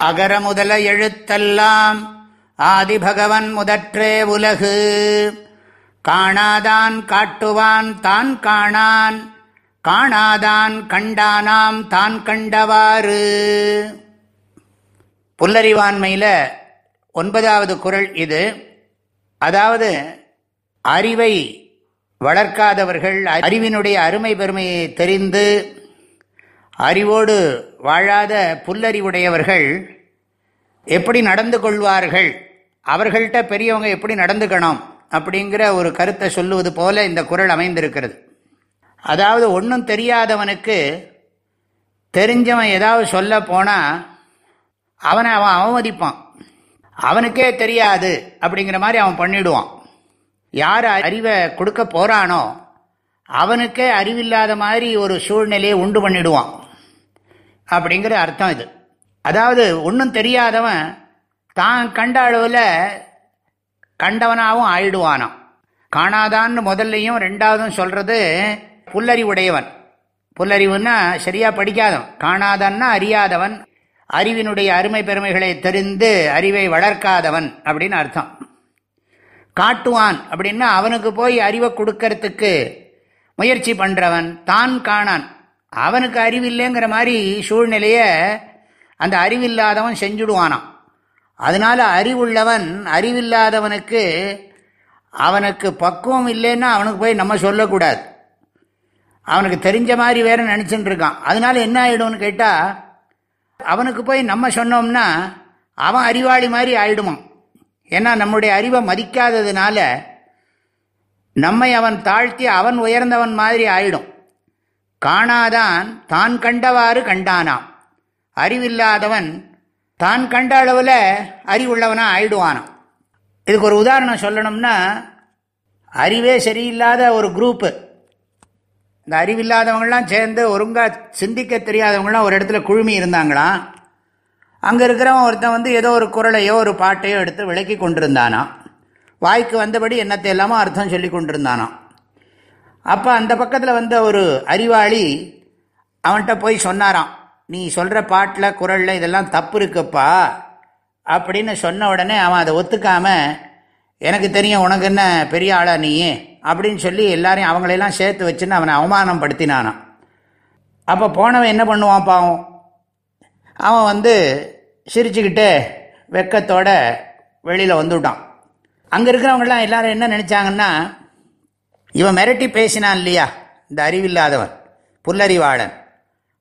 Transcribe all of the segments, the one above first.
அகர முதல எழுத்தெல்லாம் ஆதிபகவன் முதற்றே உலகு. காணாதான் காட்டுவான் தான் காணான். காணாதான் கண்டானாம் தான் கண்டவாறு. புல்லறிவாண்மையில் ஒன்பதாவது குரல் இது. அதாவது அறிவை வளர்க்காதவர்கள் அறிவினுடைய அருமை பெருமையை தெரிந்து அறிவோடு வாழாத புல்லறிவுடையவர்கள் எப்படி நடந்து கொள்வார்கள்? அவர்கள்ட்ட பெரியவங்க எப்படி நடந்துக்கணும்? அப்படிங்கிற ஒரு கருத்தை சொல்லுவது போல இந்த குரல் அமைந்திருக்கிறது. அதாவது ஒன்றும் தெரியாதவனுக்கு தெரிஞ்சவன் ஏதாவது சொல்ல போனால் அவனை அவன் அவமதிப்பான். அவனுக்கே தெரியாது அப்படிங்கிற மாதிரி அவன் பண்ணிடுவான். யார் அறிவை கொடுக்க போகிறானோ அவனுக்கே அறிவில்லாத மாதிரி ஒரு சூழ்நிலையை உண்டு பண்ணிடுவான். அப்படிங்கிற அர்த்தம் இது. அதாவது ஒன்றும் தெரியாதவன் தான் கண்ட அளவில் கண்டவனாகவும் ஆயிடுவானான் காணாதான்னு முதல்லையும் ரெண்டாவதும் சொல்கிறது புல்லறிவுடையவன். புல்லறிவுன்னா சரியாக படிக்காதவன். காணாதன்னா அறியாதவன். அறிவினுடைய அருமை பெருமைகளை தெரிந்து அறிவை வளர்க்காதவன் அப்படின்னு அர்த்தம். காட்டுவான் அப்படின்னா அவனுக்கு போய் அறிவை கொடுக்கறதுக்கு முயற்சி பண்ணுறவன் தான் காணான். அவனுக்கு அறிவில்லைங்கிற மாதிரி சூழ்நிலையை அந்த அறிவில்லாதவன் செஞ்சுடுவானான் அதனால் அறிவுள்ளவன் அறிவில்லாதவனுக்கு அவனுக்கு பக்குவம் இல்லைன்னா அவனுக்கு போய் நம்ம சொல்லக்கூடாது. அவனுக்கு தெரிஞ்ச மாதிரி வேற நினச்சிட்டு இருக்கான் அதனால என்ன ஆகிடும்னு கேட்டால் அவனுக்கு போய் நம்ம சொன்னோம்னா அவன் அறிவாளி மாதிரி ஆயிடுமான் ஏன்னா நம்முடைய அறிவை மதிக்காததுனால நம்மை அவன் தாழ்த்தி அவன் உயர்ந்தவன் மாதிரி ஆயிடும். காணாதான் தான் கண்டவாறு கண்டானாம். அறிவில்லாதவன் தான் கண்ட அளவில் அறிவுள்ளவனாக ஆயிடுவானாம். இதுக்கு ஒரு உதாரணம் சொல்லணும்னா அறிவே சரியில்லாத ஒரு குரூப்பு இந்த அறிவில்லாதவங்களாம் சேர்ந்து ஒருங்காக சிந்திக்க தெரியாதவங்களாம் ஒரு இடத்துல குழுமி இருந்தாங்களாம். அங்கே இருக்கிறவன் ஒருத்தன் வந்து ஏதோ ஒரு குரலையோ ஒரு பாட்டையோ எடுத்து விளக்கி கொண்டிருந்தானா வாய்க்கு வந்தபடி என்னத்தை எல்லாமோ அர்த்தம் சொல்லி கொண்டிருந்தானாம். அப்போ அந்த பக்கத்தில் வந்த ஒரு அறிவாளி அவன்கிட்ட போய் சொன்னாராம் நீ சொல்கிற பாட்டில் குரலில் இதெல்லாம் தப்பு இருக்குப்பா அப்படின்னு சொன்ன உடனே அவன் அதை ஒத்துக்காம எனக்கு தெரியும் உனக்கு என்ன பெரிய ஆளா நீ அப்படின்னு சொல்லி எல்லாரையும் அவங்களெல்லாம் சேர்த்து வச்சுன்னு அவனை அவமானம் படுத்தினானான் அப்போ போனவன் என்ன பண்ணுவான் பாவம்? அவன் வந்து சிரிச்சுக்கிட்டு வெக்கத்தோட வெளியில் வந்துவிட்டான் அங்கே இருக்கிறவங்களாம் எல்லாரும் என்ன நினச்சாங்கன்னா இவன் மிரட்டி பேசினான் இல்லையா? இந்த அறிவில்லாதவன் புல்லறிவாளன்.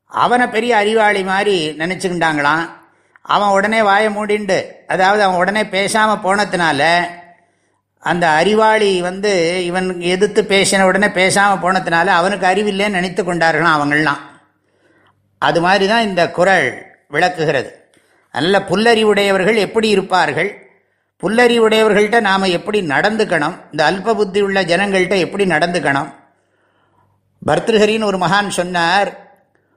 அவனை பெரிய அறிவாளி மாதிரி நினச்சிக்கிட்டாங்களாம். அவன் உடனே வாய மூடிண்டு அதாவது அவன் உடனே பேசாமல் போனதுனால அந்த அறிவாளி வந்து இவன் எதிர்த்து பேசின உடனே பேசாமல் போனதுனால அவனுக்கு அறிவில்லைன்னு நினைத்து கொண்டார்களாம் அவங்களாம் அது மாதிரி தான் இந்த குரல் விளக்குகிறது. நல்ல புல்லறிவுடையவர்கள் எப்படி இருப்பார்கள்? புல்லறிவுடையவர்கள்ட்ட நாம் எப்படி நடந்துக்கணும்? இந்த அல்ப புத்தி உள்ள ஜனங்கள்கிட்ட எப்படி நடந்துக்கணும்? பர்திருஹரின்னு ஒரு மகான் சொன்னார்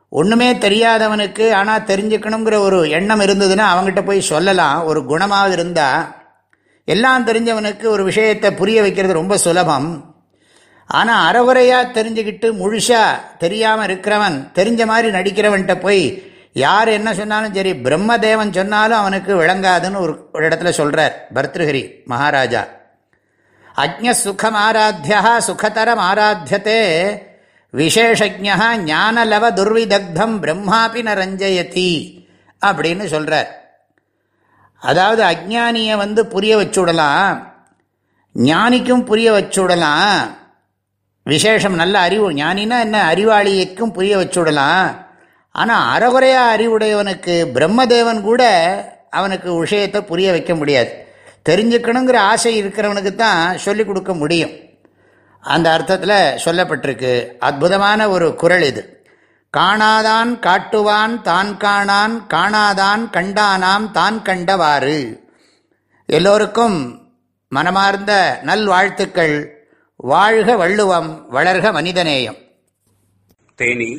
ஒன்றுமே தெரியாதவனுக்கு ஆனால் தெரிஞ்சுக்கணுங்கிற ஒரு எண்ணம் இருந்ததுன்னா அவங்ககிட்ட போய் சொல்லலாம். ஒரு குணமாக இருந்தால் எல்லாம் தெரிஞ்சவனுக்கு ஒரு விஷயத்தை புரிய வைக்கிறது ரொம்ப சுலபம். ஆனால் அறவுரையாக தெரிஞ்சுக்கிட்டு முழுசாக தெரியாமல் இருக்கிறவன் தெரிஞ்ச மாதிரி நடிக்கிறவன்கிட்ட போய் யார் என்ன சொன்னாலும் சரி பிரம்மதேவன் சொன்னாலும் அவனுக்கு விளங்காதுன்னு ஒரு ஒரு இடத்துல சொல்கிறார் பர்திருஹரி மகாராஜா. அஜ்ஞ சுகம் ஆராத்தியா சுகதரம் ஆராத்தியத்தே விசேஷஜா ஞானலவ துர்விதக்தம் பிரம்மாபி ந அப்படின்னு சொல்கிறார் அதாவது அஜானியை வந்து புரிய வச்சுடலாம் ஞானிக்கும் புரிய வச்சுடலாம் விசேஷம் நல்ல அறிவு ஞானினா என்ன அறிவாளியைக்கும் புரிய வச்சுடலாம் ஆனால் அறகுறையா அறிவுடையவனுக்கு பிரம்மதேவன் கூட அவனுக்கு விஷயத்தை புரிய வைக்க முடியாது. தெரிஞ்சுக்கணுங்கிற ஆசை இருக்கிறவனுக்கு தான் சொல்லிக் கொடுக்க முடியும். அந்த அர்த்தத்தில் சொல்லப்பட்டிருக்கு. அற்புதமான ஒரு குரல் இது. காணாதான் காட்டுவான் தான் காணான் காணாதான் கண்டானாம் தான் கண்டவாறு. எல்லோருக்கும் மனமார்ந்த நல்வாழ்த்துக்கள். வாழ்க வள்ளுவம் வளர்க மனிதநேயம். தேனி.